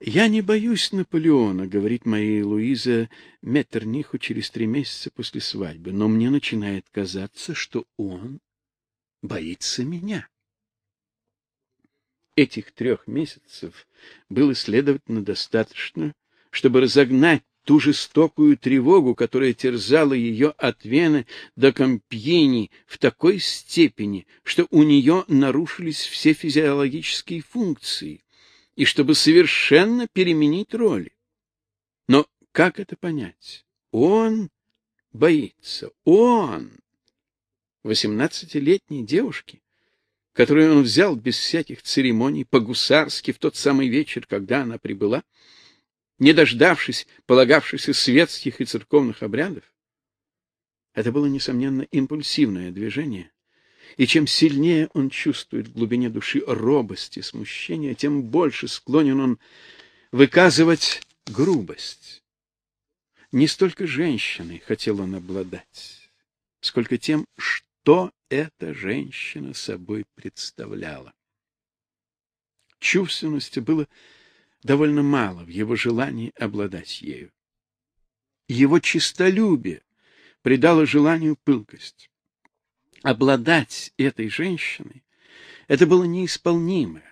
Я не боюсь Наполеона, говорит моя Луиза Меттерниху через три месяца после свадьбы, но мне начинает казаться, что он боится меня. Этих трех месяцев было следовательно достаточно, чтобы разогнать ту жестокую тревогу, которая терзала ее от Вены до Компьени в такой степени, что у нее нарушились все физиологические функции и чтобы совершенно переменить роли. Но как это понять? Он боится, он, восемнадцатилетней девушки, которую он взял без всяких церемоний по-гусарски в тот самый вечер, когда она прибыла, не дождавшись полагавшихся светских и церковных обрядов. Это было несомненно импульсивное движение, и чем сильнее он чувствует в глубине души робость и смущение, тем больше склонен он выказывать грубость. Не столько женщиной хотел он обладать, сколько тем, что эта женщина собой представляла. Чувственности было довольно мало в его желании обладать ею. Его честолюбие придало желанию пылкость обладать этой женщиной это было неисполнимое,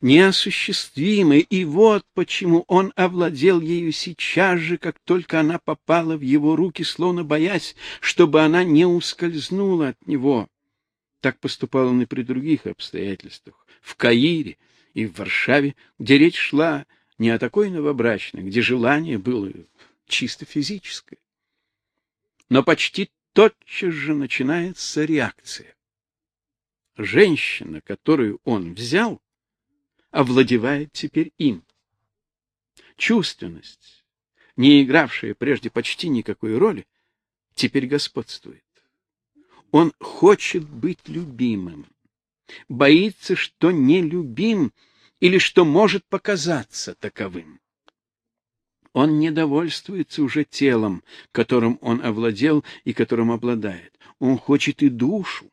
неосуществимое, и вот почему он овладел ею сейчас же, как только она попала в его руки, словно боясь, чтобы она не ускользнула от него. Так поступал он и при других обстоятельствах, в Каире и в Варшаве, где речь шла не о такой новобрачной, где желание было чисто физическое. Но почти тотчас же начинается реакция. Женщина, которую он взял, овладевает теперь им. Чувственность, не игравшая прежде почти никакой роли, теперь господствует. Он хочет быть любимым, боится, что не любим или что может показаться таковым. Он не довольствуется уже телом, которым он овладел и которым обладает. Он хочет и душу.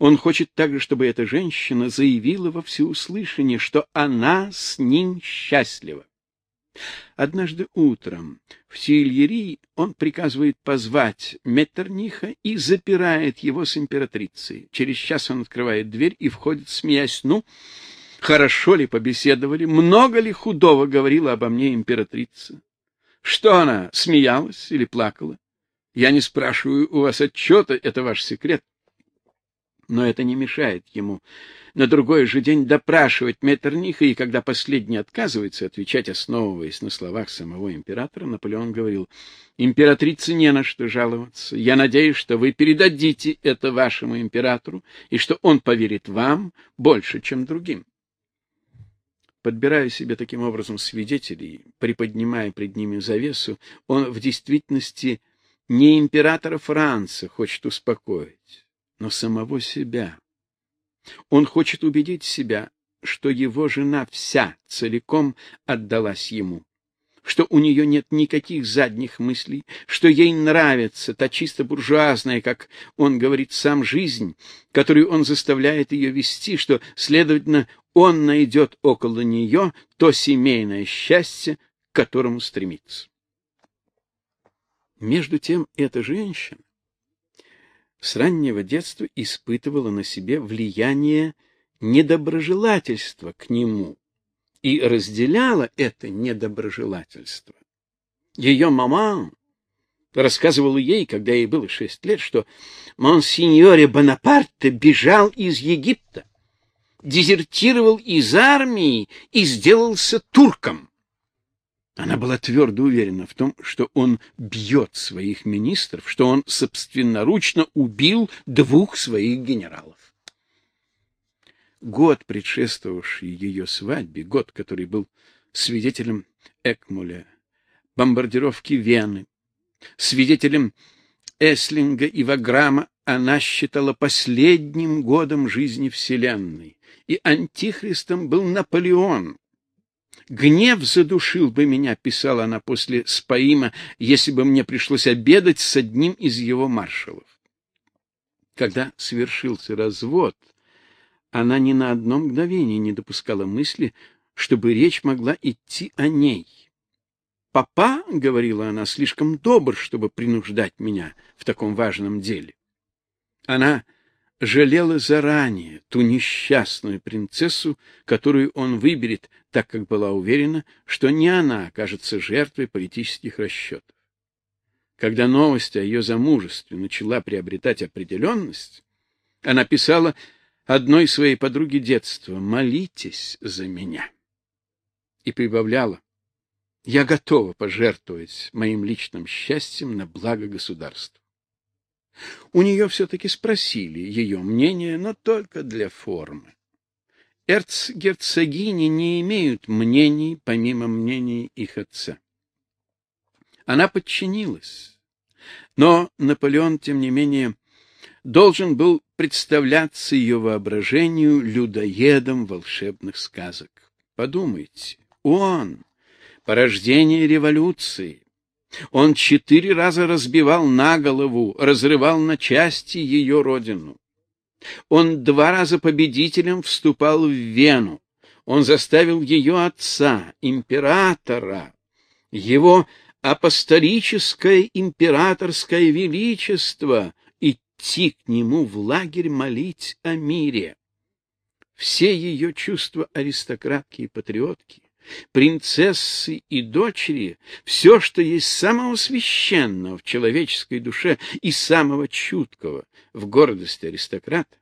Он хочет также, чтобы эта женщина заявила во всеуслышание, что она с ним счастлива. Однажды утром в Сильери он приказывает позвать Меттерниха и запирает его с императрицей. Через час он открывает дверь и входит, смеясь: "Ну, Хорошо ли побеседовали, много ли худого говорила обо мне императрица? Что она, смеялась или плакала? Я не спрашиваю у вас отчета, это ваш секрет. Но это не мешает ему на другой же день допрашивать Меттерниха, и когда последний отказывается отвечать, основываясь на словах самого императора, Наполеон говорил: "Императрице не на что жаловаться. Я надеюсь, что вы передадите это вашему императору и что он поверит вам больше, чем другим" подбирая себе таким образом свидетелей, приподнимая пред ними завесу, он в действительности не императора Франца хочет успокоить, но самого себя. Он хочет убедить себя, что его жена вся целиком отдалась ему, что у нее нет никаких задних мыслей, что ей нравится та чисто буржуазная, как он говорит сам, жизнь, которую он заставляет ее вести, что, следовательно, он найдет около нее то семейное счастье, к которому стремится. Между тем эта женщина с раннего детства испытывала на себе влияние недоброжелательства к нему и разделяла это недоброжелательство. Ее мама рассказывала ей, когда ей было шесть лет, что монсеньоре Бонапарте бежал из Египта дезертировал из армии и сделался турком. Она была твердо уверена в том, что он бьет своих министров, что он собственноручно убил двух своих генералов. Год, предшествовавший ее свадьбе, год, который был свидетелем Экмуля, бомбардировки Вены, свидетелем Эслинга и Ваграма, она считала последним годом жизни Вселенной и антихристом был Наполеон. Гнев задушил бы меня, писала она после Спаима, если бы мне пришлось обедать с одним из его маршалов. Когда свершился развод, она ни на одно мгновение не допускала мысли, чтобы речь могла идти о ней. Папа, говорила она, слишком добр, чтобы принуждать меня в таком важном деле. Она жалела заранее ту несчастную принцессу, которую он выберет, так как была уверена, что не она окажется жертвой политических расчетов. Когда новость о ее замужестве начала приобретать определенность, она писала одной своей подруге детства: "Молитесь за меня". И прибавляла: "Я готова пожертвовать моим личным счастьем на благо государства". У нее все-таки спросили ее мнение, но только для формы. Эрцгерцогини не имеют мнений помимо мнений их отца. Она подчинилась. Но Наполеон, тем не менее, должен был представляться ее воображению людоедом волшебных сказок. Подумайте, он, порождение революции, он четыре раза разбивал на голову, разрывал на части ее родину. Он два раза победителем вступал в Вену. Он заставил ее отца, императора, его апостолическое императорское величество идти к нему в лагерь молить о мире. Все ее чувства аристократки и патриотки принцессы и дочери, все, что есть самого священного в человеческой душе и самого чуткого в гордости аристократа,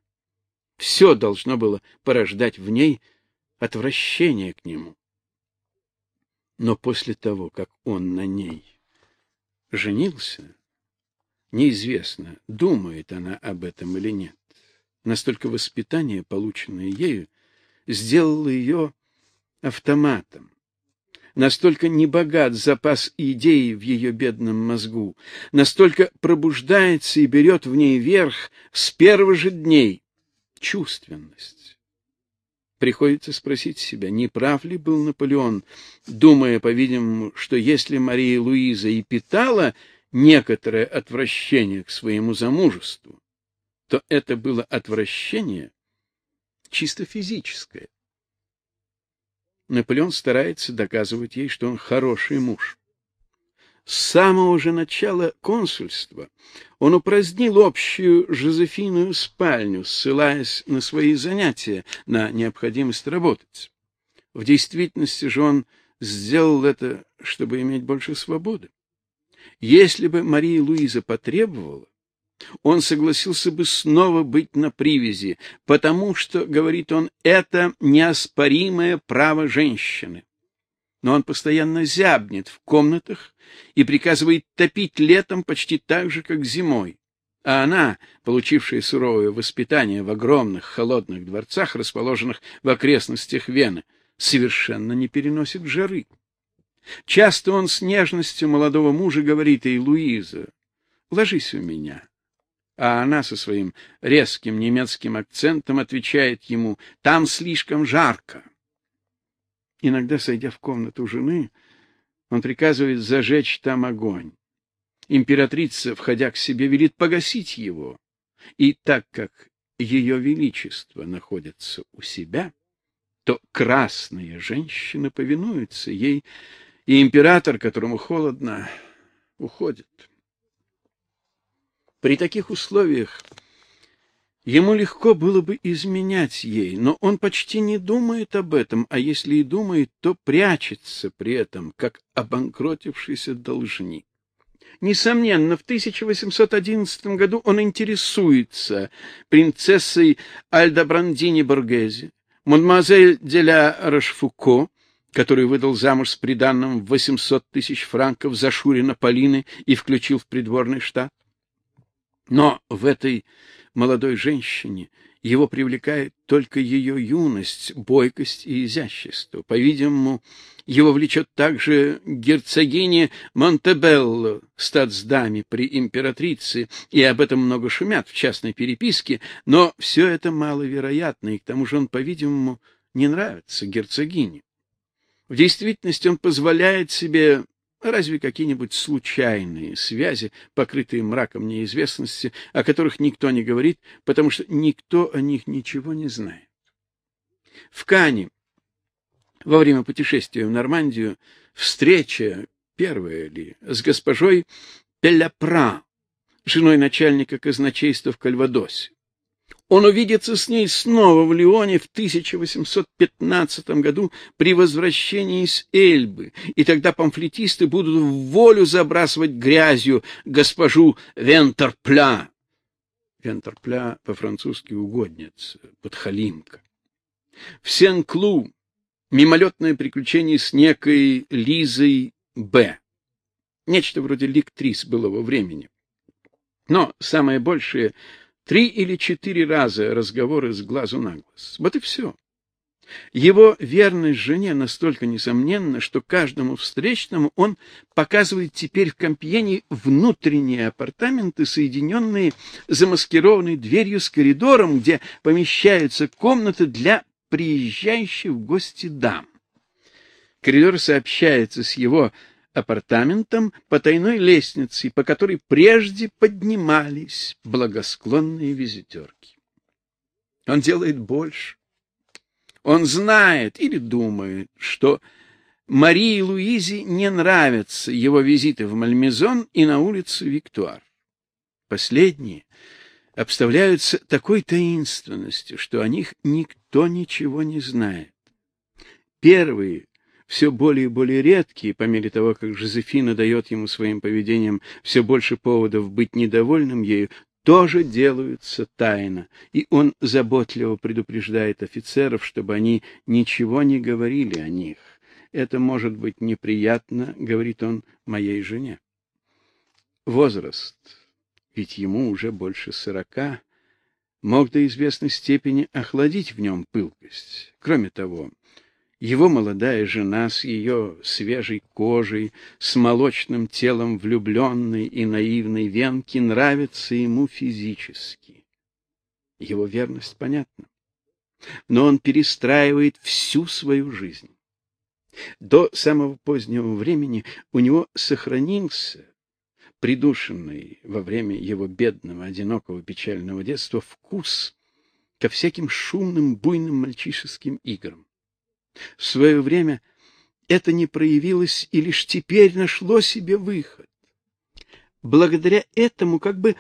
все должно было порождать в ней отвращение к нему. Но после того, как он на ней женился, неизвестно, думает она об этом или нет. Настолько воспитание, полученное ею, сделало ее автоматом. Настолько небогат запас идей в ее бедном мозгу, настолько пробуждается и берет в ней верх с первых же дней чувственность. Приходится спросить себя, не прав ли был Наполеон, думая, по-видимому, что если Мария Луиза и питала некоторое отвращение к своему замужеству, то это было отвращение чисто физическое. Наполеон старается доказывать ей, что он хороший муж. С самого же начала консульства он упразднил общую Жозефиную спальню, ссылаясь на свои занятия, на необходимость работать. В действительности же он сделал это, чтобы иметь больше свободы. Если бы Мария Луиза потребовала, он согласился бы снова быть на привязи, потому что, говорит он, это неоспоримое право женщины. Но он постоянно зябнет в комнатах и приказывает топить летом почти так же, как зимой. А она, получившая суровое воспитание в огромных холодных дворцах, расположенных в окрестностях Вены, совершенно не переносит жары. Часто он с нежностью молодого мужа говорит ей: "Луиза, ложись у меня а она со своим резким немецким акцентом отвечает ему: "Там слишком жарко". Иногда, сойдя в комнату жены, он приказывает зажечь там огонь. Императрица, входя к себе, велит погасить его. И так как ее величество находится у себя, то красные женщины повинуются ей, и император, которому холодно, уходит. При таких условиях ему легко было бы изменять ей, но он почти не думает об этом, а если и думает, то прячется при этом, как обанкротившийся должник. Несомненно, в 1811 году он интересуется принцессой Альдобрандини Боргезе, мадемуазель де ля Рошфуко, которую выдал замуж с приданным в 800 тысяч франков за Шурина Полины и включил в придворный штат. Но в этой молодой женщине его привлекает только ее юность, бойкость и изящество. По-видимому, его влечет также герцогиня Монтебелло, статсдаме при императрице, и об этом много шумят в частной переписке, но все это маловероятно, и к тому же он, по-видимому, не нравится герцогине. В действительности он позволяет себе Разве какие-нибудь случайные связи, покрытые мраком неизвестности, о которых никто не говорит, потому что никто о них ничего не знает. В Кане Во время путешествия в Нормандию встреча, первая ли, с госпожой Пелляпра, женой начальника казначейства в Кальвадосе. Он увидится с ней снова в Лионе в 1815 году при возвращении с Эльбы, и тогда памфлетисты будут в волю забрасывать грязью госпожу Вентерпля. Вентерпля по-французски угодница, подхалимка. В Сен-Клу мимолетное приключение с некой Лизой Б. Нечто вроде ликтрис былого времени. Но самое большее Три или четыре раза разговоры с глазу на глаз. Вот и все. Его верность жене настолько несомненна, что каждому встречному он показывает теперь в Компьене внутренние апартаменты, соединенные замаскированной дверью с коридором, где помещаются комнаты для приезжающих в гости дам. Коридор сообщается с его апартаментам по тайной лестнице, по которой прежде поднимались благосклонные визитерки. Он делает больше. Он знает или думает, что Марии Луизе не нравятся его визиты в Мальмезон и на улицу Виктуар. Последние обставляются такой таинственностью, что о них никто ничего не знает. Первые все более и более редкие, по мере того, как Жозефина дает ему своим поведением все больше поводов быть недовольным ею, тоже делаются тайно, и он заботливо предупреждает офицеров, чтобы они ничего не говорили о них. Это может быть неприятно, говорит он моей жене. Возраст, ведь ему уже больше сорока, мог до известной степени охладить в нем пылкость. Кроме того, его молодая жена с ее свежей кожей, с молочным телом влюбленной и наивной венки нравится ему физически. Его верность понятна. Но он перестраивает всю свою жизнь. До самого позднего времени у него сохранился придушенный во время его бедного, одинокого, печального детства вкус ко всяким шумным, буйным мальчишеским играм. В свое время это не проявилось и лишь теперь нашло себе выход. Благодаря этому как бы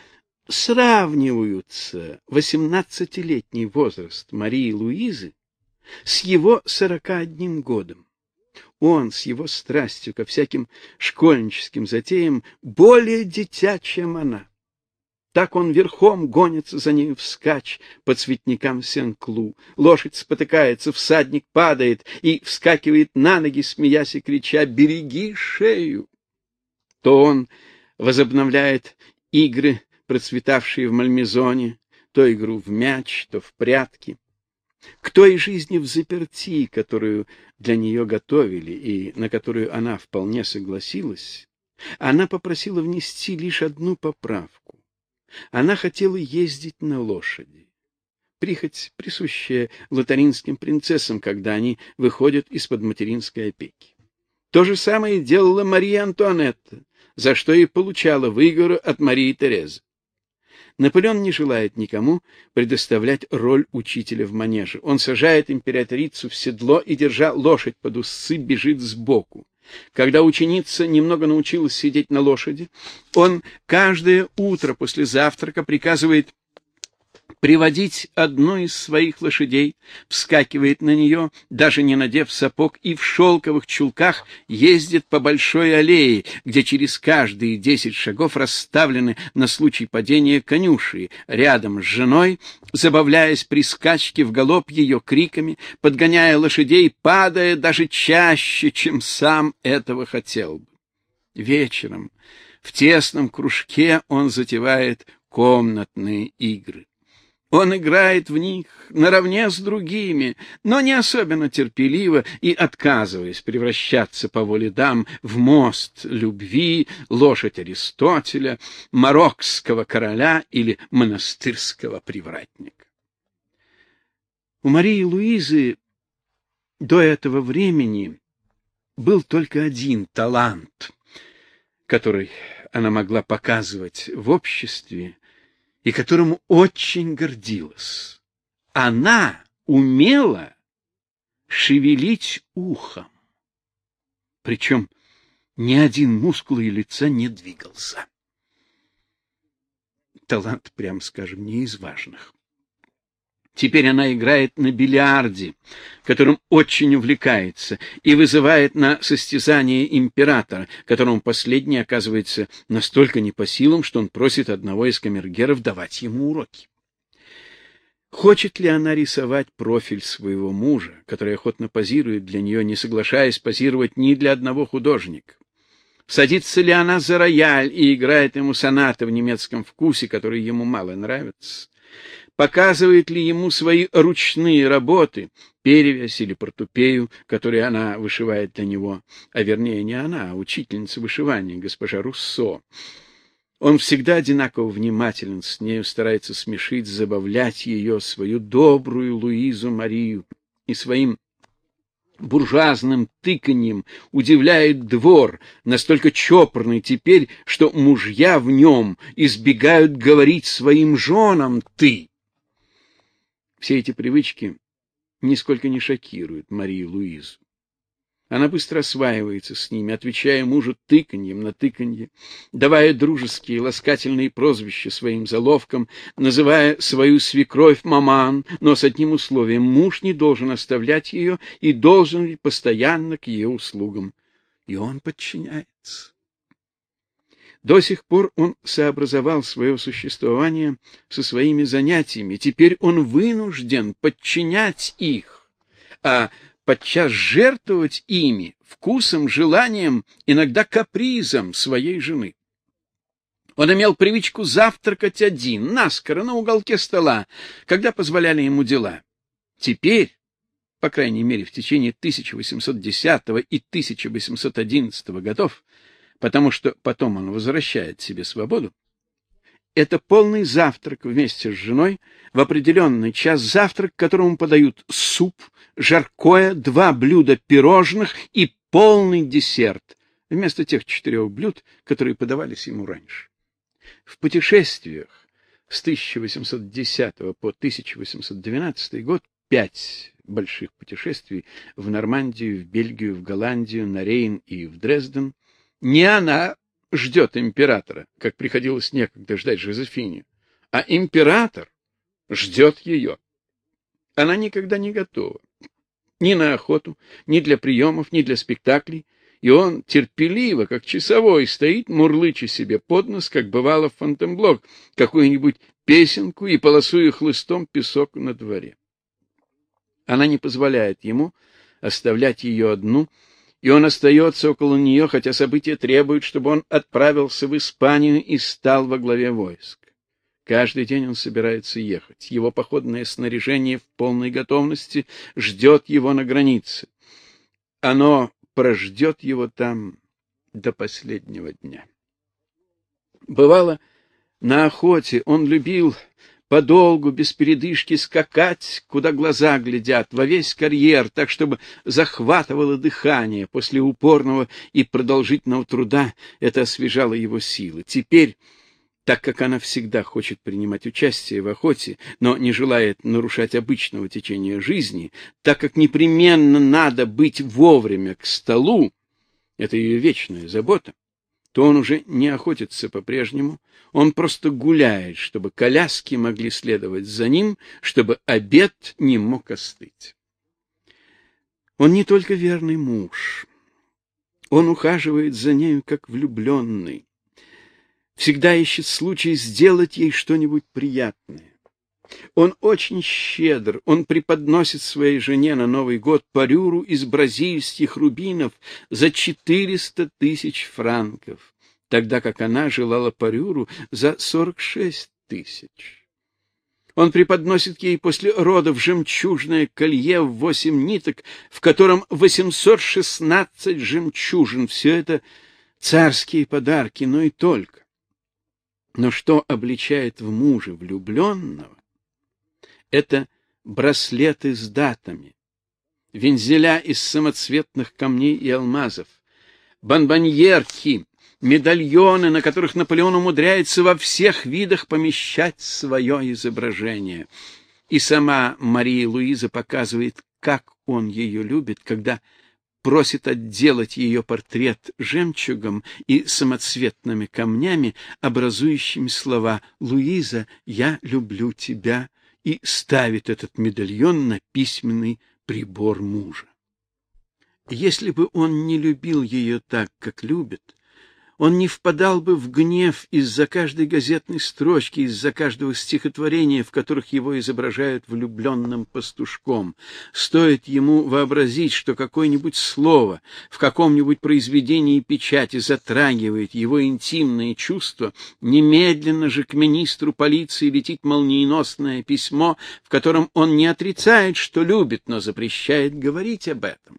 сравниваются восемнадцатилетний возраст Марии Луизы с его сорока одним годом. Он с его страстью ко всяким школьническим затеям более дитя, чем она. Так он верхом гонится за ней вскачь по цветникам Сен-Клу. Лошадь спотыкается, всадник падает и вскакивает на ноги, смеясь и крича «Береги шею!». То он возобновляет игры, процветавшие в Мальмезоне, то игру в мяч, то в прятки. К той жизни в заперти, которую для нее готовили и на которую она вполне согласилась, она попросила внести лишь одну поправку. Она хотела ездить на лошади. Прихоть, присущая лотаринским принцессам, когда они выходят из-под материнской опеки. То же самое делала Мария Антуанетта, за что и получала выгору от Марии Терезы. Наполеон не желает никому предоставлять роль учителя в манеже. Он сажает императрицу в седло и, держа лошадь под усы, бежит сбоку. Когда ученица немного научилась сидеть на лошади, он каждое утро после завтрака приказывает приводить одну из своих лошадей, вскакивает на нее, даже не надев сапог, и в шелковых чулках ездит по большой аллее, где через каждые десять шагов расставлены на случай падения конюши, рядом с женой, забавляясь при скачке в галоп ее криками, подгоняя лошадей, падая даже чаще, чем сам этого хотел бы. Вечером в тесном кружке он затевает комнатные игры. Он играет в них наравне с другими, но не особенно терпеливо и отказываясь превращаться по воле дам в мост любви, лошадь Аристотеля, марокского короля или монастырского привратника. У Марии Луизы до этого времени был только один талант, который она могла показывать в обществе и которому очень гордилась. Она умела шевелить ухом. Причем ни один мускул ее лица не двигался. Талант, прям скажем, не из важных. Теперь она играет на бильярде, которым очень увлекается, и вызывает на состязание императора, которому последний оказывается настолько не по силам, что он просит одного из камергеров давать ему уроки. Хочет ли она рисовать профиль своего мужа, который охотно позирует для нее, не соглашаясь позировать ни для одного художника? Садится ли она за рояль и играет ему сонаты в немецком вкусе, которые ему мало нравятся? Показывает ли ему свои ручные работы, перевязь или портупею, которые она вышивает для него, а вернее не она, а учительница вышивания, госпожа Руссо. Он всегда одинаково внимателен с нею, старается смешить, забавлять ее, свою добрую Луизу Марию, и своим буржуазным тыканьем удивляет двор, настолько чопорный теперь, что мужья в нем избегают говорить своим женам «ты». Все эти привычки нисколько не шокируют Марию Луизу. Она быстро осваивается с ними, отвечая мужу тыканьем на тыканье, давая дружеские ласкательные прозвища своим заловкам, называя свою свекровь маман, но с одним условием: муж не должен оставлять ее и должен быть постоянно к ее услугам. И он подчиняется. До сих пор он сообразовал свое существование со своими занятиями, теперь он вынужден подчинять их, а подчас жертвовать ими, вкусом, желанием, иногда капризом своей жены. Он имел привычку завтракать один, наскоро, на уголке стола, когда позволяли ему дела. Теперь, по крайней мере, в течение 1810 и 1811 годов, потому что потом он возвращает себе свободу, это полный завтрак вместе с женой в определенный час завтрак, которому подают суп, жаркое, два блюда пирожных и полный десерт, вместо тех четырех блюд, которые подавались ему раньше. В путешествиях с 1810 по 1812 год пять больших путешествий в Нормандию, в Бельгию, в Голландию, на Рейн и в Дрезден — не она ждет императора, как приходилось некогда ждать Жозефине, а император ждет ее. Она никогда не готова ни на охоту, ни для приемов, ни для спектаклей, и он терпеливо, как часовой, стоит, мурлыча себе под нос, как бывало в Фонтенблок, какую-нибудь песенку и полосуя хлыстом песок на дворе. Она не позволяет ему оставлять ее одну, и он остается около нее, хотя события требуют, чтобы он отправился в Испанию и стал во главе войск. Каждый день он собирается ехать. Его походное снаряжение в полной готовности ждет его на границе. Оно прождет его там до последнего дня. Бывало, на охоте он любил подолгу, без передышки скакать, куда глаза глядят, во весь карьер, так, чтобы захватывало дыхание. После упорного и продолжительного труда это освежало его силы. Теперь, так как она всегда хочет принимать участие в охоте, но не желает нарушать обычного течения жизни, так как непременно надо быть вовремя к столу, это ее вечная забота, то он уже не охотится по-прежнему, он просто гуляет, чтобы коляски могли следовать за ним, чтобы обед не мог остыть. Он не только верный муж, он ухаживает за нею как влюбленный, всегда ищет случай сделать ей что-нибудь приятное. Он очень щедр, он преподносит своей жене на Новый год парюру из бразильских рубинов за четыреста тысяч франков, тогда как она желала парюру за сорок шесть тысяч. Он преподносит ей после родов жемчужное колье в восемь ниток, в котором восемьсот шестнадцать жемчужин. Все это царские подарки, но и только. Но что обличает в муже влюбленного, это браслеты с датами, вензеля из самоцветных камней и алмазов, бонбоньерки, медальоны, на которых Наполеон умудряется во всех видах помещать свое изображение. И сама Мария Луиза показывает, как он ее любит, когда просит отделать ее портрет жемчугом и самоцветными камнями, образующими слова «Луиза, я люблю тебя», и ставит этот медальон на письменный прибор мужа. Если бы он не любил ее так, как любит, он не впадал бы в гнев из-за каждой газетной строчки, из-за каждого стихотворения, в которых его изображают влюбленным пастушком. Стоит ему вообразить, что какое-нибудь слово в каком-нибудь произведении печати затрагивает его интимные чувства, немедленно же к министру полиции летит молниеносное письмо, в котором он не отрицает, что любит, но запрещает говорить об этом.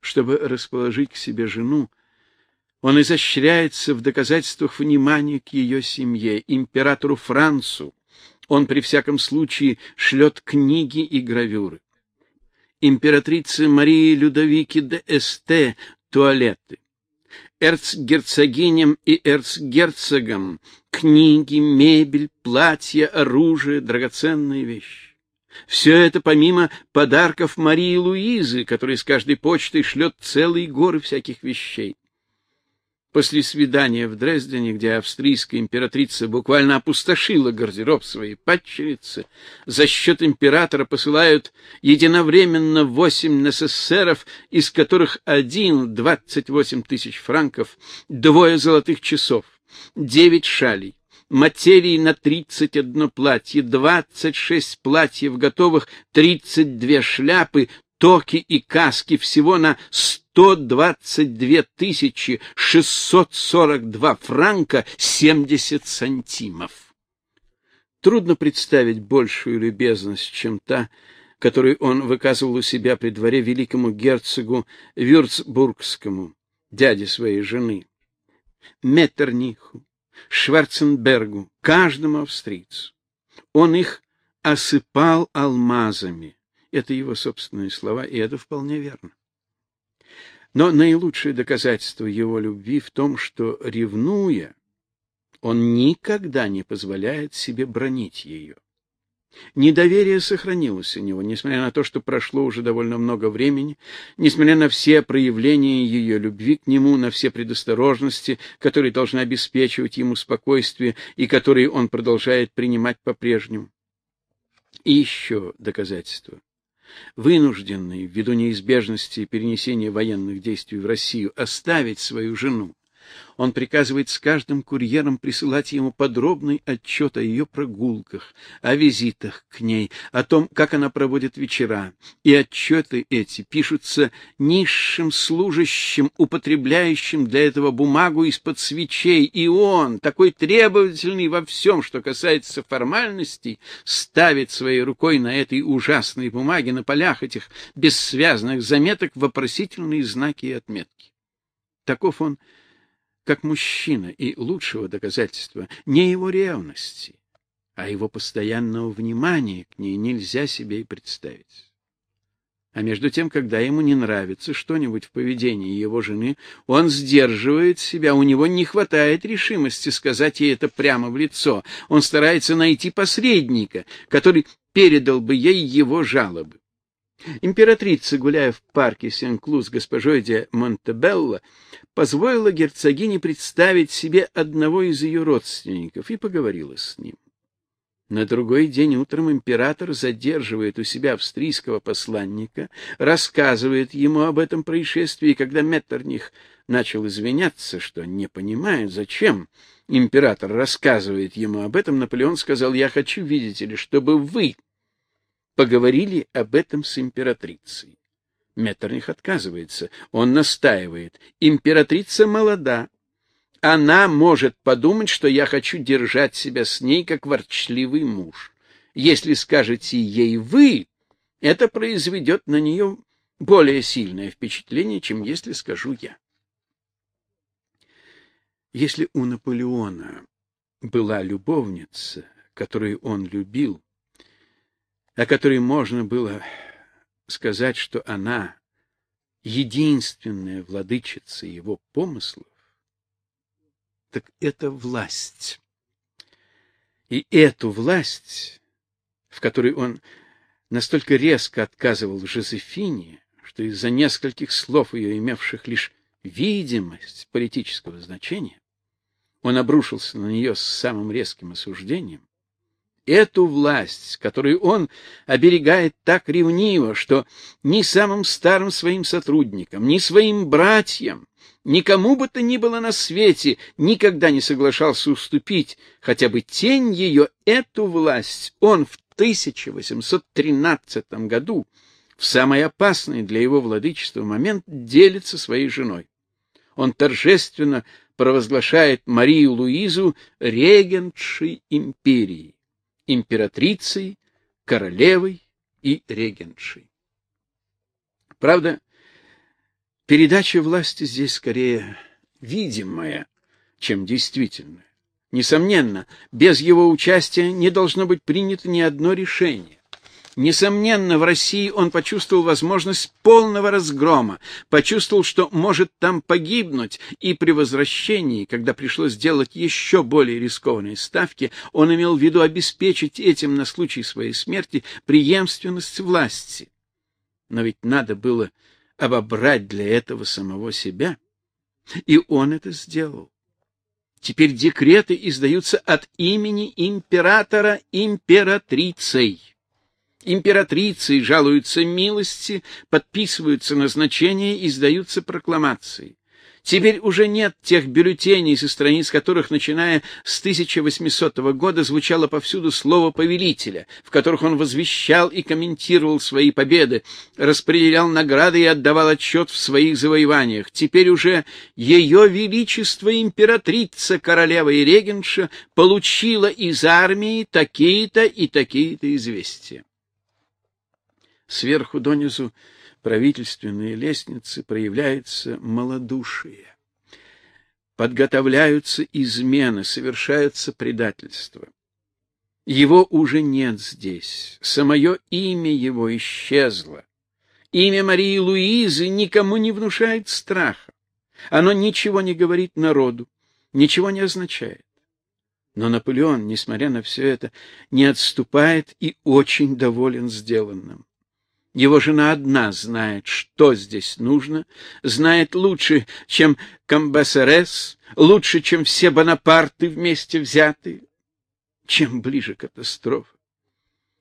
Чтобы расположить к себе жену, он изощряется в доказательствах внимания к ее семье, императору Францу. Он при всяком случае шлет книги и гравюры. Императрице Марии Людовике де Эсте туалеты. Эрцгерцогиням и эрцгерцогам книги, мебель, платья, оружие, драгоценные вещи. Все это помимо подарков Марии Луизы, которая с каждой почтой шлет целые горы всяких вещей. После свидания в Дрездене, где австрийская императрица буквально опустошила гардероб своей падчерицы, за счет императора посылают единовременно восемь НССРов, из которых один — двадцать восемь тысяч франков, двое золотых часов, девять шалей, материи на тридцать одно платье, двадцать шесть платьев готовых, тридцать две шляпы, токи и каски всего на 122 тысячи 642 франка 70 сантимов. Трудно представить большую любезность, чем та, которую он выказывал у себя при дворе великому герцогу Вюрцбургскому, дяде своей жены, Меттерниху, Шварценбергу, каждому австрийцу. Он их осыпал алмазами, это его собственные слова, и это вполне верно. Но наилучшее доказательство его любви в том, что, ревнуя, он никогда не позволяет себе бронить ее. Недоверие сохранилось у него, несмотря на то, что прошло уже довольно много времени, несмотря на все проявления ее любви к нему, на все предосторожности, которые должны обеспечивать ему спокойствие и которые он продолжает принимать по-прежнему. И еще доказательство вынужденный, ввиду неизбежности перенесения военных действий в Россию, оставить свою жену, он приказывает с каждым курьером присылать ему подробный отчет о ее прогулках, о визитах к ней, о том, как она проводит вечера. И отчеты эти пишутся низшим служащим, употребляющим для этого бумагу из-под свечей. И он, такой требовательный во всем, что касается формальностей, ставит своей рукой на этой ужасной бумаге, на полях этих бессвязных заметок вопросительные знаки и отметки. Таков он как мужчина, и лучшего доказательства не его ревности, а его постоянного внимания к ней нельзя себе и представить. А между тем, когда ему не нравится что-нибудь в поведении его жены, он сдерживает себя, у него не хватает решимости сказать ей это прямо в лицо. Он старается найти посредника, который передал бы ей его жалобы. Императрица, гуляя в парке Сен-Клу с госпожой де Монтебелло, позволила герцогине представить себе одного из ее родственников и поговорила с ним. На другой день утром император задерживает у себя австрийского посланника, рассказывает ему об этом происшествии, когда Меттерних начал извиняться, что не понимает, зачем император рассказывает ему об этом, Наполеон сказал: "Я хочу, видите ли, чтобы вы поговорили об этом с императрицей. Меттерних отказывается. Он настаивает. Императрица молода. Она может подумать, что я хочу держать себя с ней, как ворчливый муж. Если скажете ей «вы», это произведет на нее более сильное впечатление, чем если скажу я. Если у Наполеона была любовница, которую он любил, о которой можно было сказать, что она единственная владычица его помыслов, так это власть. И эту власть, в которой он настолько резко отказывал Жозефине, что из-за нескольких слов ее имевших лишь видимость политического значения, он обрушился на нее с самым резким осуждением. Эту власть, которую он оберегает так ревниво, что ни самым старым своим сотрудникам, ни своим братьям, никому бы то ни было на свете никогда не соглашался уступить хотя бы тень ее, эту власть он в 1813 году, в самый опасный для его владычества момент, делится своей женой. Он торжественно провозглашает Марию Луизу регентшей империи, императрицей, королевой и регентшей. Правда, передача власти здесь скорее видимая, чем действительная. Несомненно, без его участия не должно быть принято ни одно решение. Несомненно, в России он почувствовал возможность полного разгрома, почувствовал, что может там погибнуть, и при возвращении, когда пришлось делать еще более рискованные ставки, он имел в виду обеспечить этим на случай своей смерти преемственность власти. Но ведь надо было обобрать для этого самого себя, и он это сделал. Теперь декреты издаются от имени императора императрицей. Императрицы жалуются милости, подписываются назначения и издаются прокламации. Теперь уже нет тех бюллетеней, со страниц которых, начиная с 1800 года, звучало повсюду слово повелителя, в которых он возвещал и комментировал свои победы, распределял награды и отдавал отчет в своих завоеваниях. Теперь уже ее величество императрица, королева и регенша получила из армии такие-то и такие-то известия. Сверху донизу правительственные лестницы проявляется малодушие. Подготовляются измены, совершаются предательства. Его уже нет здесь. Самое имя его исчезло. Имя Марии Луизы никому не внушает страха. Оно ничего не говорит народу, ничего не означает. Но Наполеон, несмотря на все это, не отступает и очень доволен сделанным. Его жена одна знает, что здесь нужно, знает лучше, чем Камбасерес, лучше, чем все Бонапарты вместе взятые. Чем ближе катастрофа,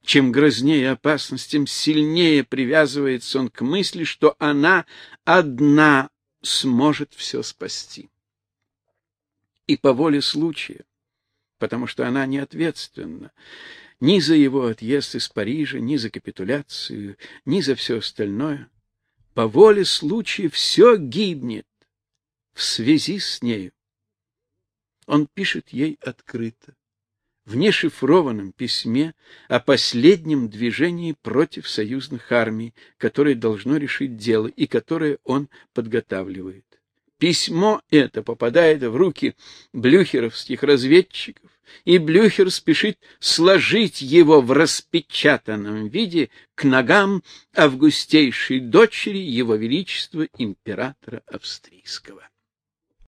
чем грознее опасность, тем сильнее привязывается он к мысли, что она одна сможет все спасти. И по воле случая, потому что она не ответственна, ни за его отъезд из Парижа, ни за капитуляцию, ни за все остальное. По воле случая все гибнет в связи с нею. Он пишет ей открыто, в нешифрованном письме о последнем движении против союзных армий, которое должно решить дело и которое он подготавливает. Письмо это попадает в руки блюхеровских разведчиков, и Блюхер спешит сложить его в распечатанном виде к ногам августейшей дочери его величества императора австрийского.